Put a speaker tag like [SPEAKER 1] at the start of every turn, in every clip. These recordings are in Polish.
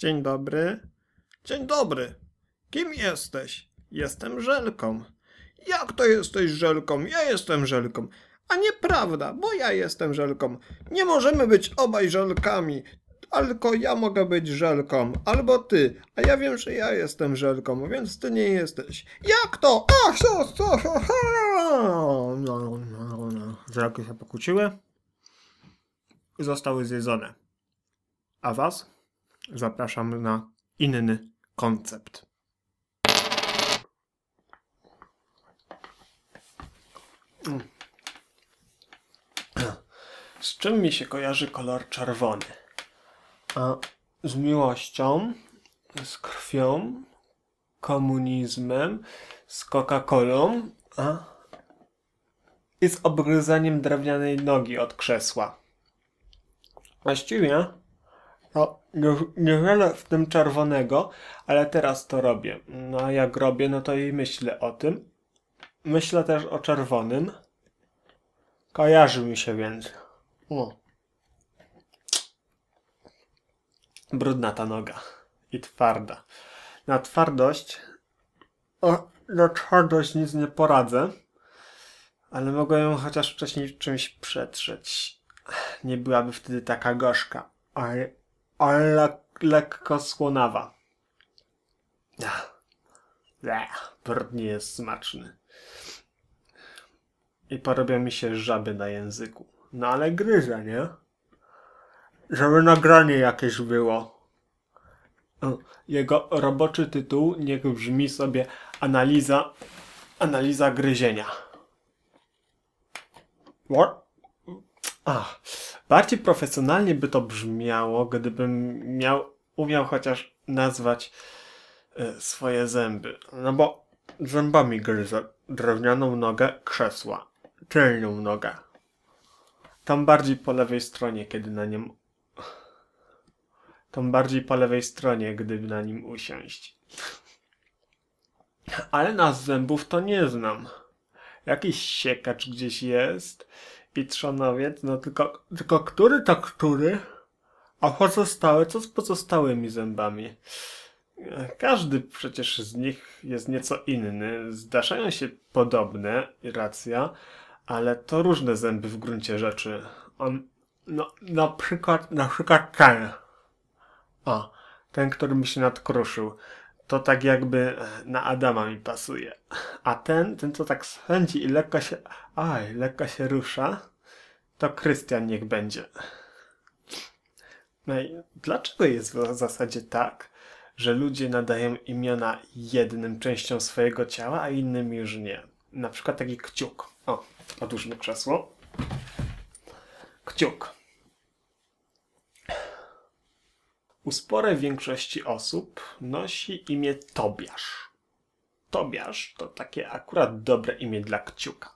[SPEAKER 1] Dzień dobry. Dzień dobry. Kim jesteś? Jestem Żelką. Jak to jesteś Żelką? Ja jestem Żelką. A nieprawda, bo ja jestem Żelką. Nie możemy być obaj Żelkami. Tylko ja mogę być Żelką, albo ty. A ja wiem, że ja jestem Żelką, więc ty nie jesteś. Jak to? Ach, co, co, co? No, no, no, no. Żelki się pokłóciły. Zostały zjedzone. A was? Zapraszam na inny koncept. Z czym mi się kojarzy kolor czerwony? A z miłością, z krwią, komunizmem, z Coca-Colą, i z obgryzaniem drewnianej nogi od krzesła. Właściwie to niewiele w tym czerwonego, ale teraz to robię. No a jak robię, no to i myślę o tym. Myślę też o czerwonym. Kojarzy mi się więc. O. Brudna ta noga. I twarda. Na twardość. O, na twardość nic nie poradzę. Ale mogę ją chociaż wcześniej czymś przetrzeć. Nie byłaby wtedy taka gorzka. Ale, ale le- lekko słonawa. Ach. Ech, brud nie jest smaczny. I porobia mi się żaby na języku. No ale gryzę, nie? Żeby nagranie jakieś było. Jego roboczy tytuł niech brzmi sobie analiza, analiza gryzienia. What? Ach, bardziej profesjonalnie by to brzmiało, gdybym miał, umiał chociaż nazwać e, swoje zęby. No bo zębami gryzę drewnianą nogę krzesła, tylną nogę. Tam bardziej po lewej stronie, kiedy na nim. Tam bardziej po lewej stronie, gdyby na nim usiąść. Ale nazw zębów to nie znam. Jakiś siekacz gdzieś jest i trzonowiec, no tylko, tylko który to który? A pozostałe, co z pozostałymi zębami? Każdy przecież z nich jest nieco inny. Zdarzają się podobne, racja, ale to różne zęby w gruncie rzeczy. On, no, na przykład, na przykład ten. O, ten, który mi się nadkruszył. To tak jakby na Adama mi pasuje. A ten, ten co tak swędzi i lekko się, aj, lekko się rusza, to Krystian niech będzie. No i dlaczego jest w zasadzie tak, że ludzie nadają imiona jednym częściom swojego ciała, a innym już nie? Na przykład taki kciuk. O, odłóżmy krzesło. Kciuk. U sporej większości osób nosi imię Tobiasz. Tobiasz to takie akurat dobre imię dla kciuka.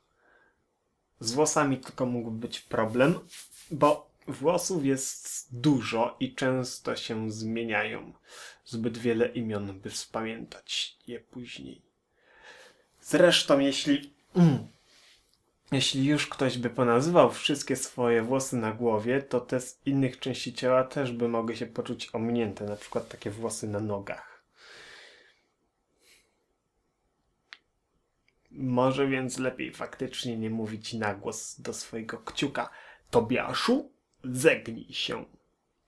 [SPEAKER 1] Z włosami tylko mógł być problem, bo włosów jest dużo i często się zmieniają. Zbyt wiele imion, by spamiętać je później. Zresztą, jeśli. Jeśli już ktoś by ponazywał wszystkie swoje włosy na głowie, to te z innych części ciała też by mogły się poczuć ominięte, na przykład takie włosy na nogach. Może więc lepiej faktycznie nie mówić na głos do swojego kciuka. Tobiaszu, zegnij się.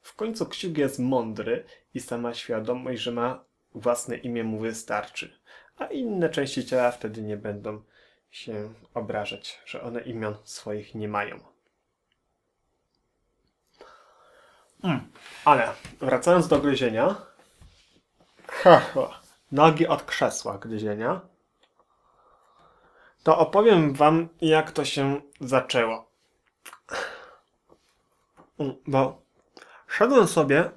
[SPEAKER 1] W końcu kciuk jest mądry i sama świadomość, że ma własne imię mu wystarczy. A inne części ciała wtedy nie będą się obrażać, że one imion swoich nie mają. Mm, ale wracając do gryzienia. Nogi od krzesła gryzienia. To opowiem wam, jak to się zaczęło. Mm, Bo szedłem sobie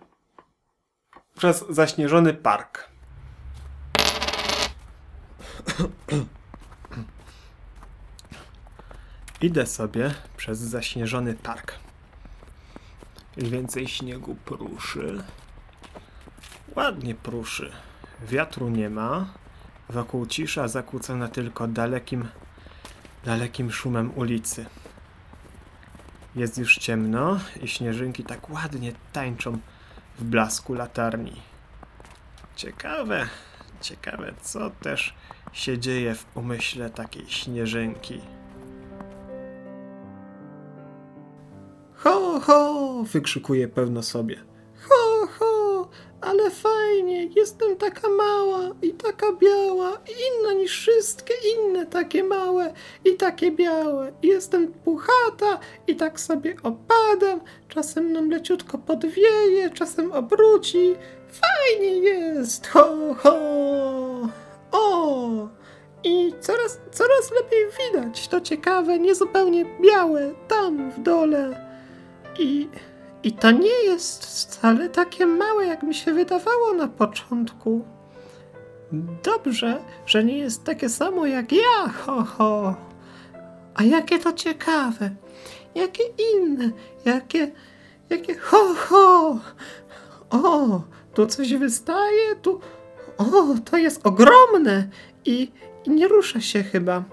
[SPEAKER 1] przez zaśnieżony park. Idę sobie przez zaśnieżony park. Więcej śniegu pruszy. Ładnie pruszy. Wiatru nie ma. Wokół cisza zakłócona tylko dalekim, dalekim szumem ulicy. Jest już ciemno i śnieżynki tak ładnie tańczą w blasku latarni. Ciekawe, ciekawe, co też się dzieje w umyśle takiej śnieżynki. Ho, ho! wykrzykuje pewno sobie. Ho, ho! Ale fajnie, jestem taka mała i taka biała i inna niż wszystkie inne takie małe i takie białe. Jestem puchata i tak sobie opadam, czasem nam leciutko podwieje, czasem obróci. Fajnie jest, ho, ho! O! I coraz, coraz lepiej widać to ciekawe, niezupełnie białe, tam w dole. I, I to nie jest wcale takie małe, jak mi się wydawało na początku. Dobrze, że nie jest takie samo jak ja, ho, ho. A jakie to ciekawe, jakie inne, jakie, jakie ho, ho. O, tu coś wystaje, tu, o, to jest ogromne i, i nie rusza się chyba.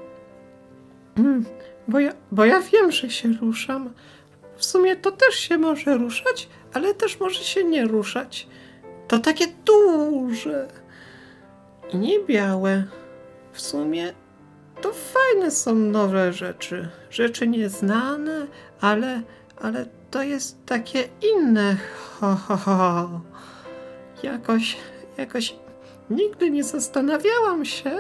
[SPEAKER 1] Mm, bo, ja, bo ja wiem, że się ruszam. W sumie to też się może ruszać, ale też może się nie ruszać. To takie duże i nie białe. W sumie to fajne są nowe rzeczy. Rzeczy nieznane, ale, ale to jest takie inne. Ho, ho, ho. Jakoś, jakoś nigdy nie zastanawiałam się,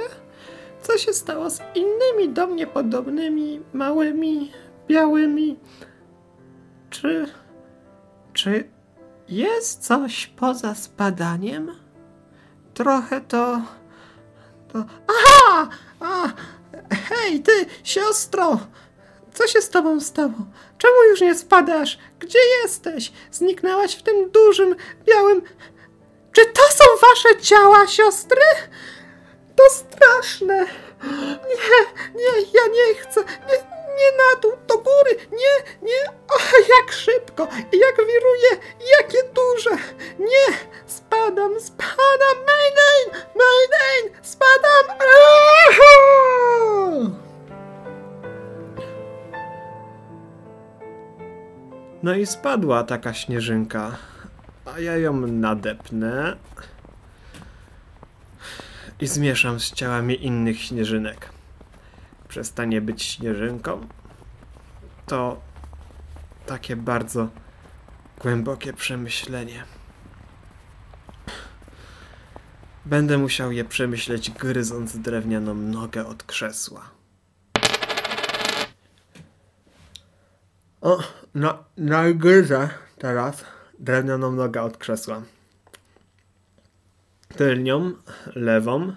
[SPEAKER 1] co się stało z innymi do mnie podobnymi, małymi, białymi. Czy. Czy jest coś poza spadaniem? Trochę to. To. Aha! A, hej, ty, siostro! Co się z tobą stało? Czemu już nie spadasz? Gdzie jesteś? Zniknęłaś w tym dużym, białym. Czy to są wasze ciała, siostry? To straszne! Nie, nie, ja nie chcę! Nie, nie na dół, do góry! Nie, nie! O, jak szybko! Jak wiruje! Jakie duże! Nie! Spadam, spadam! Mayday! Mayday! Spadam! Aha! No i spadła taka śnieżynka, a ja ją nadepnę i zmieszam z ciałami innych śnieżynek. Przestanie być śnieżynką. To takie bardzo głębokie przemyślenie. Będę musiał je przemyśleć, gryząc drewnianą nogę od krzesła. O, no, nagryzę teraz drewnianą nogę od krzesła tylnią, lewą,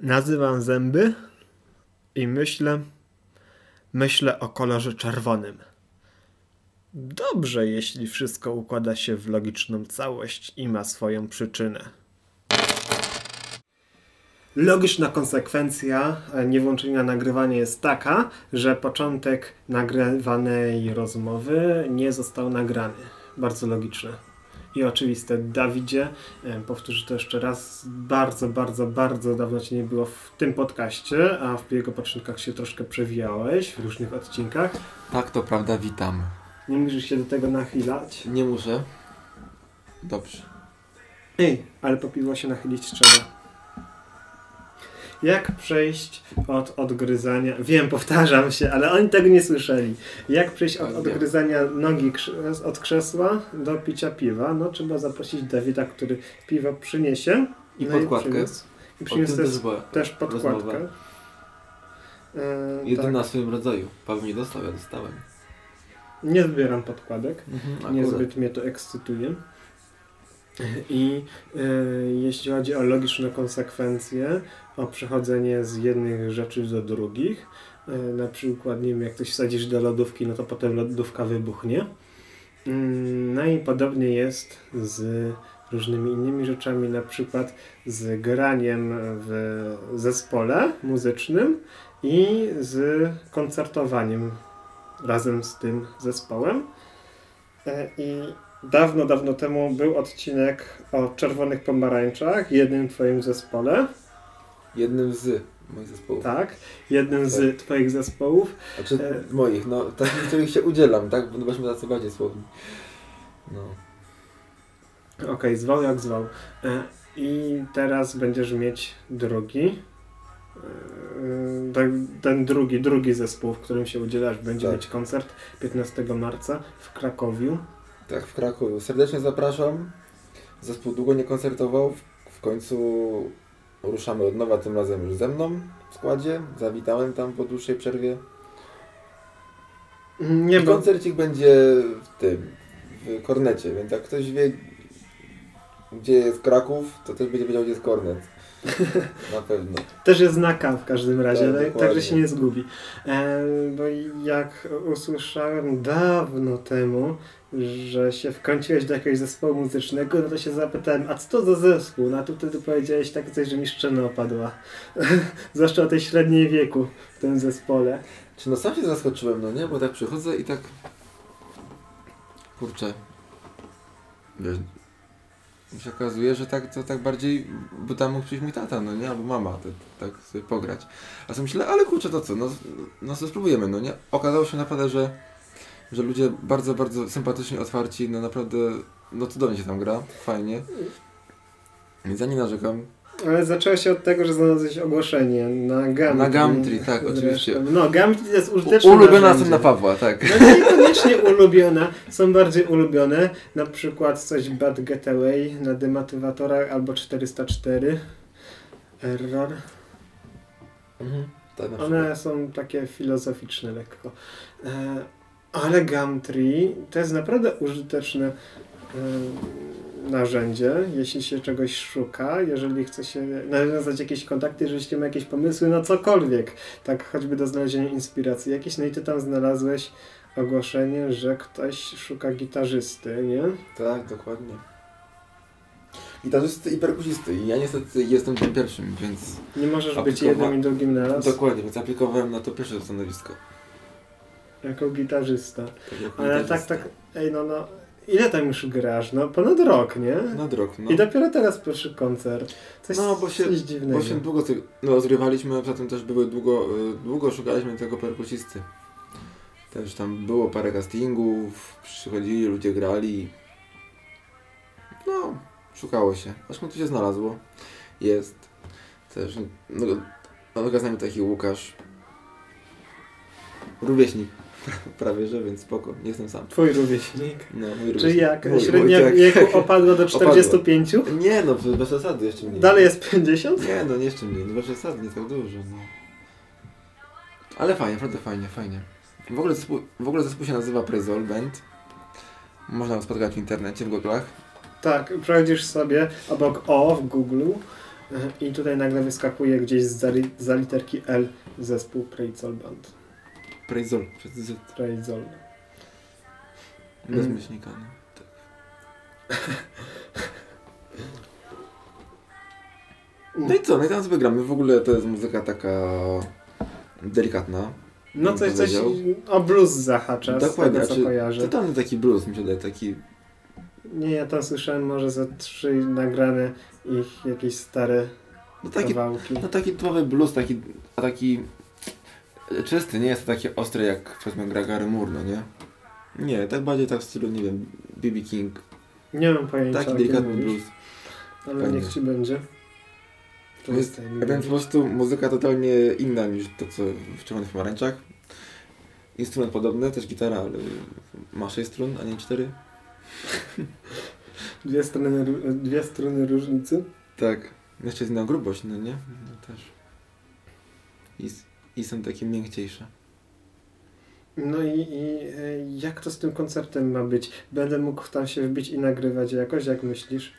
[SPEAKER 1] nazywam zęby i myślę, myślę o kolorze czerwonym. Dobrze, jeśli wszystko układa się w logiczną całość i ma swoją przyczynę. Logiczna konsekwencja niewłączenia nagrywania jest taka, że początek nagrywanej rozmowy nie został nagrany. Bardzo logiczne i oczywiste. Dawidzie, powtórzę to jeszcze raz, bardzo, bardzo, bardzo dawno Cię nie było w tym podcaście, a w jego początkach się troszkę przewijałeś w różnych odcinkach.
[SPEAKER 2] Tak, to prawda, witam.
[SPEAKER 1] Nie musisz się do tego nachylać.
[SPEAKER 2] Nie muszę. Dobrze.
[SPEAKER 1] Ej, ale po piwo się nachylić trzeba. Jak przejść od odgryzania. Wiem, powtarzam się, ale oni tego nie słyszeli. Jak przejść od odgryzania nogi od krzesła do picia piwa? No, trzeba zaprosić Dawida, który piwo przyniesie.
[SPEAKER 2] I no podkładkę. I przyniósł,
[SPEAKER 1] i przyniósł też, też podkładkę.
[SPEAKER 2] E, Jedyna tak. w swoim rodzaju. Paweł nie dostał, ja dostałem.
[SPEAKER 1] Nie zbieram podkładek. Mhm, Niezbyt mnie to ekscytuje. I e, jeśli chodzi o logiczne konsekwencje, o przechodzenie z jednych rzeczy do drugich, e, na przykład, nie wiem, jak coś wsadzisz do lodówki, no to potem lodówka wybuchnie. Mm, no i podobnie jest z różnymi innymi rzeczami, na przykład z graniem w zespole muzycznym i z koncertowaniem razem z tym zespołem. E, I dawno, dawno temu był odcinek o czerwonych pomarańczach, jednym twoim zespole.
[SPEAKER 2] Jednym z moich zespołów.
[SPEAKER 1] Tak, jednym tak. z twoich zespołów.
[SPEAKER 2] Znaczy e... moich, no takich, których się udzielam, tak? Bo byśmy tacy bardziej słowni. No.
[SPEAKER 1] Okej, zwał jak zwał. E, I teraz będziesz mieć drugi. e, Ten, ten drugi, drugi zespół, w którym się udzielasz, będzie
[SPEAKER 3] Tak.
[SPEAKER 1] mieć koncert 15 marca w Krakowiu.
[SPEAKER 3] Tak, w Krakowie. Serdecznie zapraszam. Zespół długo nie koncertował. W- końcu ruszamy od nowa, tym razem już ze mną w składzie. Zawitałem tam po dłuższej przerwie.
[SPEAKER 1] Nie,
[SPEAKER 3] I koncercik będzie w tym, w Kornecie, więc jak ktoś wie, gdzie jest Kraków, to też będzie wiedział, gdzie jest Kornet. Na pewno.
[SPEAKER 1] też jest znaka w każdym razie,
[SPEAKER 3] Tak,
[SPEAKER 1] tak, także się nie zgubi. E, bo jak usłyszałem dawno temu, że się wkręciłeś do jakiegoś zespołu muzycznego, no to się zapytałem, a co to za zespół? No a tu wtedy powiedziałeś tak coś, że mi szczena opadła. Zwłaszcza o tej średniej wieku w tym zespole.
[SPEAKER 3] Czy no sam się zaskoczyłem, no nie? Bo tak przychodzę i tak... Kurczę. Wiesz... mi się okazuje, że tak, to tak bardziej, bo tam mógł przyjść mój tata, no nie? Albo mama, to, tak sobie pograć. A sobie myślę, ale kurczę, to co? No, no to spróbujemy, no nie? Okazało się naprawdę, że, że ludzie bardzo, bardzo sympatycznie, otwarci, no naprawdę, no cudownie się tam gra, fajnie. Więc ja nie narzekam.
[SPEAKER 1] Ale zaczęło się od tego, że znalazłeś ogłoszenie na Gumtree.
[SPEAKER 3] Na Gumtree, tak, oczywiście.
[SPEAKER 1] No, Gumtree jest
[SPEAKER 3] U,
[SPEAKER 1] użyteczne
[SPEAKER 3] ulubiona
[SPEAKER 1] narzędzie.
[SPEAKER 3] scena Pawła, tak.
[SPEAKER 1] No niekoniecznie ulubione, są bardziej ulubione, na przykład coś Bad Getaway na demotywatorach albo 404 Error.
[SPEAKER 3] Mhm. Tak, na przykład.
[SPEAKER 1] One są takie filozoficzne lekko. E, ale Gumtree to jest naprawdę użyteczne e, narzędzie, jeśli się czegoś szuka, jeżeli chce się nawiązać jakieś kontakty, jeżeli ma jakieś pomysły na cokolwiek, tak choćby do znalezienia inspiracji jakiejś, no i ty tam znalazłeś ogłoszenie, że ktoś szuka gitarzysty, nie?
[SPEAKER 3] Tak, dokładnie. Gitarzysty i perkusisty. I ja niestety jestem tym pierwszym, więc
[SPEAKER 1] Nie możesz być
[SPEAKER 3] Aplikowa-
[SPEAKER 1] jednym i drugim naraz,
[SPEAKER 3] dokładnie, więc aplikowałem na to pierwsze stanowisko.
[SPEAKER 1] jako gitarzysta.
[SPEAKER 3] Tak jako
[SPEAKER 1] Ale tak,
[SPEAKER 3] gitarzysta.
[SPEAKER 1] tak, ej no, no, ile tam już grasz? No ponad rok, nie?
[SPEAKER 3] Na drog, no.
[SPEAKER 1] I dopiero teraz pierwszy koncert. Coś,
[SPEAKER 3] No, bo się-
[SPEAKER 1] coś dziwnego.
[SPEAKER 3] Bo się długo ty- no, zgrywaliśmy, a poza tym też były długo, y, długo szukaliśmy tego perkusisty. Też tam było parę castingów, przychodzili, ludzie grali. No, szukało się. Aż to się znalazło. Jest. Też, no, no nami taki Łukasz. Rówieśnik. Prawie, że, więc spoko. Nie jestem sam.
[SPEAKER 1] Twój rówieśnik.
[SPEAKER 3] No, mój
[SPEAKER 1] Czy
[SPEAKER 3] rówieśnik.
[SPEAKER 1] jak?
[SPEAKER 3] Mój,
[SPEAKER 1] Średnia
[SPEAKER 3] mój, tak.
[SPEAKER 1] wieku opadła do 45?
[SPEAKER 3] Nie no, bez zasady jeszcze mniej.
[SPEAKER 1] Dalej jest 50?
[SPEAKER 3] Nie, no nie jeszcze mniej, no bez przesady, nie tak dużo, no. Ale fajnie, naprawdę fajnie, fajnie. W ogóle zespół, w ogóle zespół się nazywa All Band. Można go spotkać w internecie, w Google'ach.
[SPEAKER 1] Tak, przechodzisz sobie obok O w Google i tutaj nagle wyskakuje gdzieś za, za literki L zespół Prejzol Band.
[SPEAKER 3] All, przez Z,
[SPEAKER 1] Prejzol.
[SPEAKER 3] bez
[SPEAKER 1] Mm.
[SPEAKER 3] myślnika, no. Tak. No i co, no i tam sobie gramy. W ogóle to jest muzyka taka delikatna.
[SPEAKER 1] No coś, coś o blues zahacza,
[SPEAKER 3] Dokładnie,
[SPEAKER 1] z tego co
[SPEAKER 3] znaczy,
[SPEAKER 1] kojarzę.
[SPEAKER 3] Totalny taki blues mi się wydaje, taki...
[SPEAKER 1] Nie, ja tam słyszałem może ze trzy nagrane ich jakieś stare
[SPEAKER 3] No taki
[SPEAKER 1] kawałki.
[SPEAKER 3] No taki typowy blues, taki, a taki czysty, nie jest to taki ostry jak powiedzmy Gregory Moore, no nie? Nie, tak bardziej tak w stylu, nie wiem, B.B. King,
[SPEAKER 1] Nie mam pojęcia
[SPEAKER 3] taki delikatny blues.
[SPEAKER 1] ale
[SPEAKER 3] fajnie.
[SPEAKER 1] niech ci będzie. To jest
[SPEAKER 3] jest, więc po prostu muzyka totalnie inna niż to, co w Czerwonych Pomarańczach. Instrument podobny, też gitara, ale ma 6 strun, a nie 4.
[SPEAKER 1] dwie, strony, dwie strony różnicy.
[SPEAKER 3] Tak, jeszcze jest inna grubość, no nie? No też. I, I są takie miękciejsze.
[SPEAKER 1] No i, i e, jak to z tym koncertem ma być? Będę mógł tam się wbić i nagrywać jakoś, jak myślisz?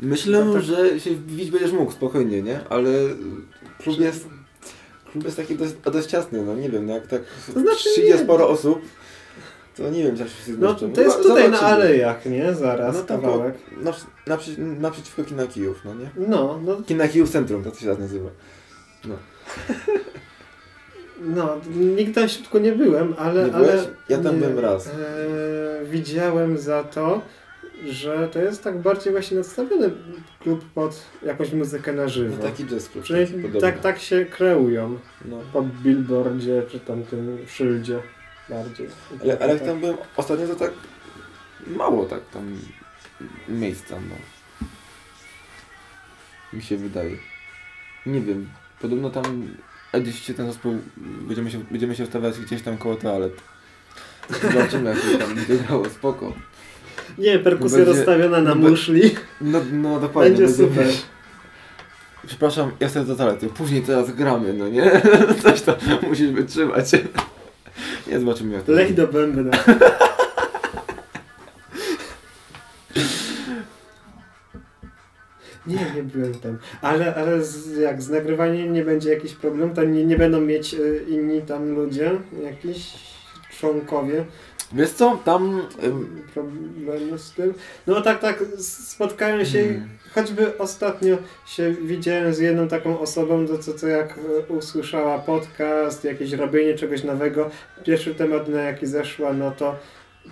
[SPEAKER 3] Myślę,
[SPEAKER 1] No tak.
[SPEAKER 3] że się wbić będziesz mógł spokojnie, nie? Ale klub jest, klub jest taki dość, dość ciasny, no nie wiem, no jak tak
[SPEAKER 1] To znaczy
[SPEAKER 3] przyjdzie
[SPEAKER 1] nie.
[SPEAKER 3] sporo osób, to nie wiem, czy się
[SPEAKER 1] No
[SPEAKER 3] zmieszczą.
[SPEAKER 1] to jest
[SPEAKER 3] Chyba
[SPEAKER 1] tutaj na
[SPEAKER 3] zobaczymy.
[SPEAKER 1] alejach, nie? Zaraz,
[SPEAKER 3] No
[SPEAKER 1] kawałek.
[SPEAKER 3] Naprzy, naprzy, naprzeciwko kina Kijów, no nie?
[SPEAKER 1] No, no,
[SPEAKER 3] Kina Kijów Centrum, tak to się tak nazywa.
[SPEAKER 1] no, nigdy tam środku nie byłem, ale...
[SPEAKER 3] Nie byłeś?
[SPEAKER 1] ale
[SPEAKER 3] Ja tam
[SPEAKER 1] nie,
[SPEAKER 3] byłem raz.
[SPEAKER 1] E, widziałem za to, że to jest tak bardziej właśnie nastawiony klub pod jakąś muzykę na żywo.
[SPEAKER 3] No taki jazz taki podobny.
[SPEAKER 1] tak, tak się kreują.
[SPEAKER 3] No.
[SPEAKER 1] Po billboardzie, czy tam tym szyldzie bardziej.
[SPEAKER 3] Ale, ale
[SPEAKER 1] Tak.
[SPEAKER 3] tam byłem ostatnio, to tak mało tak tam miejsca, no. Mi się wydaje. Nie wiem. Podobno tam gdzieś się ten zespół będziemy się, będziemy się ustawiać gdzieś tam koło toalet. Zobaczymy jak się tam będzie grało, spoko.
[SPEAKER 1] Nie, perkusja
[SPEAKER 3] Będzie-
[SPEAKER 1] rozstawiona na
[SPEAKER 3] no
[SPEAKER 1] muszli.
[SPEAKER 3] No, no dokładnie.
[SPEAKER 1] Będzie
[SPEAKER 3] będziemy-
[SPEAKER 1] super.
[SPEAKER 3] Przepraszam, ja sobie do toalety. Później teraz gramy, no nie? Coś tam musisz wytrzymać. Nie, zobaczymy jak to
[SPEAKER 1] Lej
[SPEAKER 3] będzie.
[SPEAKER 1] do bębna. Nie, nie byłem tam. Ale, ale z, jak z nagrywaniem nie będzie jakiś problem, to nie, nie będą mieć y, inni tam ludzie, jakiś członkowie
[SPEAKER 3] Wiesz co, tam... ym,
[SPEAKER 1] problemu z tym. No tak, tak, spotkałem się,
[SPEAKER 3] Hmm.
[SPEAKER 1] choćby ostatnio się widziałem z jedną taką osobą, to co, co jak e, usłyszała podcast, jakieś robienie czegoś nowego, pierwszy temat na jaki zeszła, no to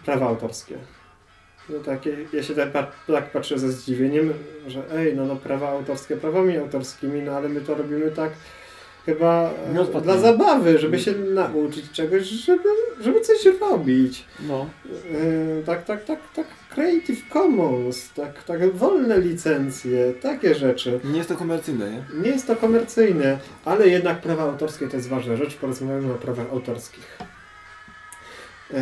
[SPEAKER 1] prawa autorskie. No takie, ja się tak, tak patrzę ze zdziwieniem, że ej, no, no prawa autorskie prawami autorskimi, no ale my to robimy tak chyba e,
[SPEAKER 3] No,
[SPEAKER 1] dla zabawy, żeby się nauczyć czegoś, żeby, żeby coś robić.
[SPEAKER 3] No.
[SPEAKER 1] Yy, tak, tak, tak, tak. Creative Commons, tak, tak, wolne licencje, takie rzeczy.
[SPEAKER 3] Nie jest to komercyjne, nie?
[SPEAKER 1] Nie jest to komercyjne, ale jednak prawa autorskie to jest ważna rzecz. Porozmawiamy o prawach autorskich. Yy,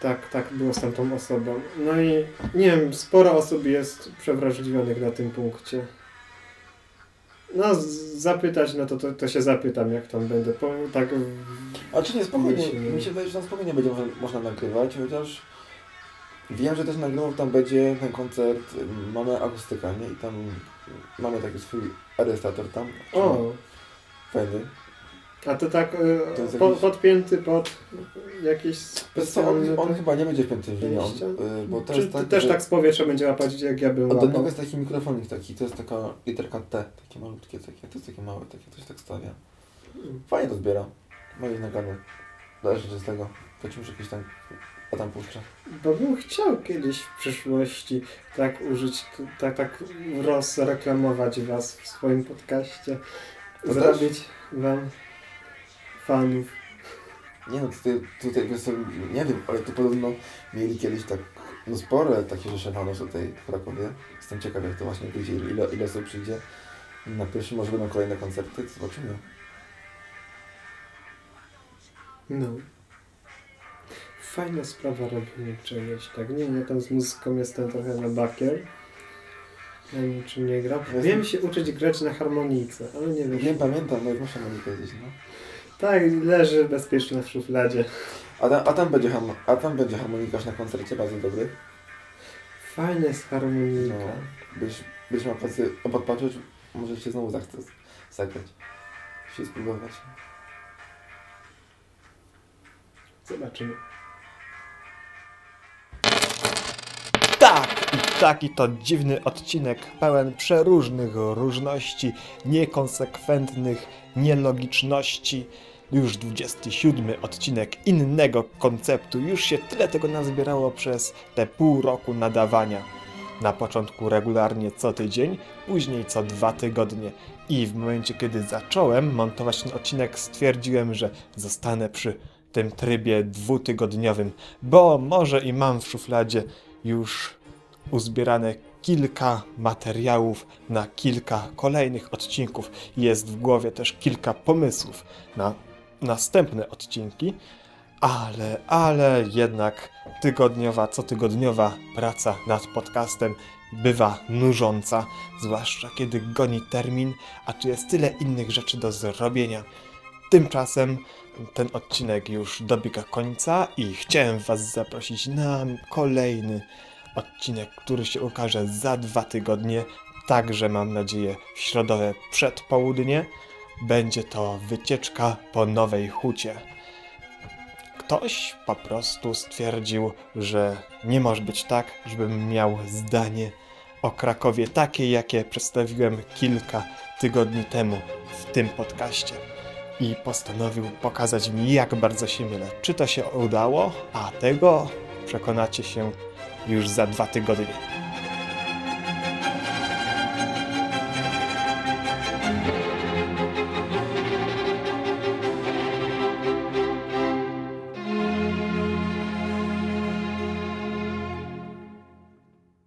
[SPEAKER 1] tak, tak było z tamtą osobą. No i nie wiem, sporo osób jest przewrażliwionych na tym punkcie. No, zapytać, no to, to, to się zapytam, jak tam będę. Po, tak,
[SPEAKER 3] A czy nie, spokojnie, mi się wydaje, że tam spokojnie będzie można, nagrywać, chociaż wiem, że też nagrywał, tam będzie ten koncert, mamy akustyka, nie? I tam mamy taki swój arestator tam.
[SPEAKER 1] o,
[SPEAKER 3] Fajny.
[SPEAKER 1] A to tak
[SPEAKER 3] To jest
[SPEAKER 1] y, po,
[SPEAKER 3] jakiś-
[SPEAKER 1] podpięty pod jakieś
[SPEAKER 3] co, on,
[SPEAKER 1] specjalne...
[SPEAKER 3] on chyba nie będzie wpięty w
[SPEAKER 1] Wejścia?
[SPEAKER 3] y, bo to
[SPEAKER 1] Czy
[SPEAKER 3] jest tak,
[SPEAKER 1] też
[SPEAKER 3] że
[SPEAKER 1] tak z powietrza będzie łapać, jak ja bym
[SPEAKER 3] od
[SPEAKER 1] łapał?
[SPEAKER 3] niego jest taki mikrofonik taki, to jest taka literka T, takie malutkie, takie, to jest takie małe, takie coś tak stawia. Fajnie to zbiera. Moje nagrane. Zależy z tego. To ci muszę jakieś tam, a tam puszczę.
[SPEAKER 1] Bo bym chciał kiedyś w przyszłości tak użyć, tak, tak rozreklamować was w swoim podcaście.
[SPEAKER 3] To
[SPEAKER 1] Zrobić wam fanów.
[SPEAKER 3] Nie no, tutaj, tutaj nie wiem, ale to podobno mieli kiedyś tak, no spore takie rzesze fanów tutaj w Krakowie. Jestem ciekaw jak to właśnie wyjdzie, ile, ile osób przyjdzie. Na pierwszy może będą kolejne koncerty, to zobaczymy.
[SPEAKER 1] No. Fajna sprawa robienie czegoś, tak? Nie, nie, tam z muzyką jestem trochę na bakier. Ja niczym nie gram. Wiem się uczyć grać na harmonice, ale nie wiem.
[SPEAKER 3] Nie pamiętam, no jak muszę na kiedyś, no.
[SPEAKER 1] Tak, leży bezpiecznie w szufladzie.
[SPEAKER 3] A tam, a tam, będzie, harmo, a tam będzie harmonikarz na koncercie, bardzo dobry.
[SPEAKER 1] Fajna jest harmonika.
[SPEAKER 3] No. Byś, byś miał pracy obok patrzeć, może się znowu zachce zagrać. Się spróbować.
[SPEAKER 1] Zobaczymy.
[SPEAKER 4] Tak, i taki to dziwny odcinek, pełen przeróżnych różności, niekonsekwentnych nielogiczności. Już 27 odcinek innego konceptu. Już się tyle tego nazbierało przez te pół roku nadawania. Na początku regularnie co tydzień, później co dwa tygodnie. I w momencie, kiedy zacząłem montować ten odcinek, stwierdziłem, że zostanę przy tym trybie dwutygodniowym, bo może i mam w szufladzie już uzbierane kilka materiałów na kilka kolejnych odcinków. Jest w głowie też kilka pomysłów na następne odcinki, ale, ale jednak tygodniowa, cotygodniowa praca nad podcastem bywa nużąca, zwłaszcza kiedy goni termin, a tu jest tyle innych rzeczy do zrobienia. Tymczasem ten odcinek już dobiega końca i chciałem Was zaprosić na kolejny odcinek, który się ukaże za dwa tygodnie, także mam nadzieję w środowe przedpołudnie. Będzie to wycieczka po Nowej Hucie. Ktoś po prostu stwierdził, że nie może być tak, żebym miał zdanie o Krakowie takie, jakie przedstawiłem kilka tygodni temu w tym podcaście. I postanowił pokazać mi, jak bardzo się mylę. Czy to się udało? A tego przekonacie się już za dwa tygodnie.